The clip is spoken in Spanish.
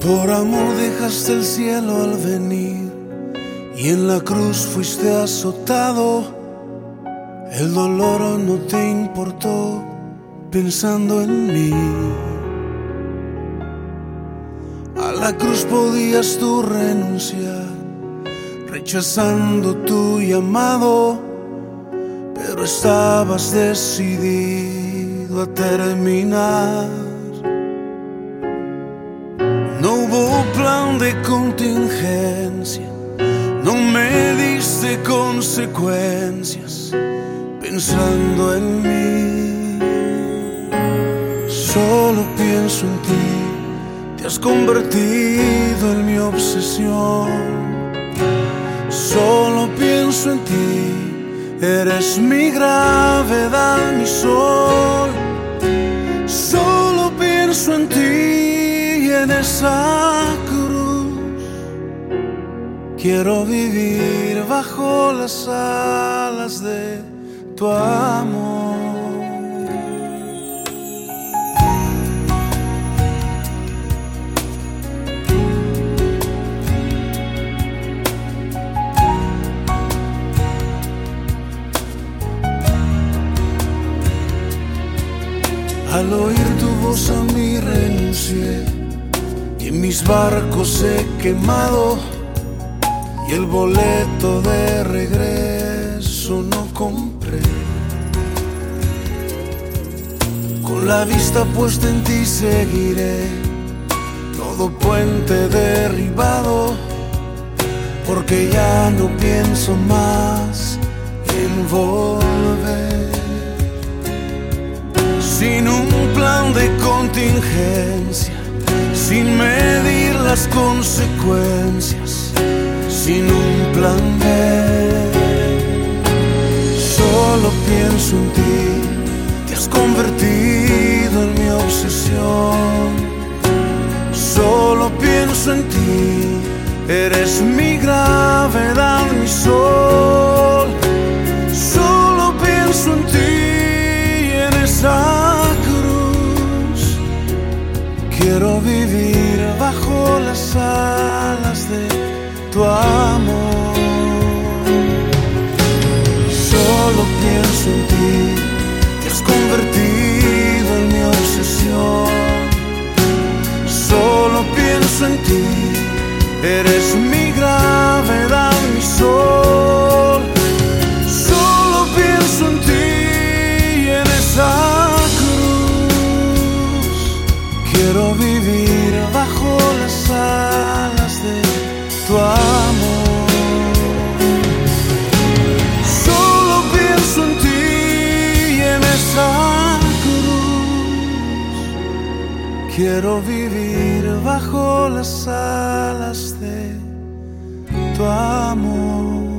Por amor dejaste el cielo al venir y en la cruz fuiste azotado. El dolor no te importó pensando en mí. A la cruz podías tú renunciar, rechazando tu llamado, pero estabas decidido a terminar. No hubo plan de contingencia, no me diste consecuencias pensando en mí. Solo pienso en ti, te has convertido en mi obsesión. Solo pienso en ti, eres mi gravedad, mi sol. Solo pienso en ti en esa cruz. Quiero vivir bajo las alas de tu amor. Al oír tu voz a mí renuncié mis barcos he quemado y el boleto de regreso no compré. Con la vista puesta en ti seguiré todo puente derribado porque ya no pienso más en volver sin un plan de contingencia, sin medir las consecuencias, sin un plan B. Solo pienso en ti, te has convertido en mi obsesión. Solo pienso en ti, eres mi gravedad, mi sol. Bajo las alas de tu amor. Solo pienso en ti, te has convertido en mi obsesión. Solo pienso en ti, eres mi Quiero vivir bajo las alas de tu amor.